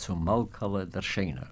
zum Malkalle der Schener.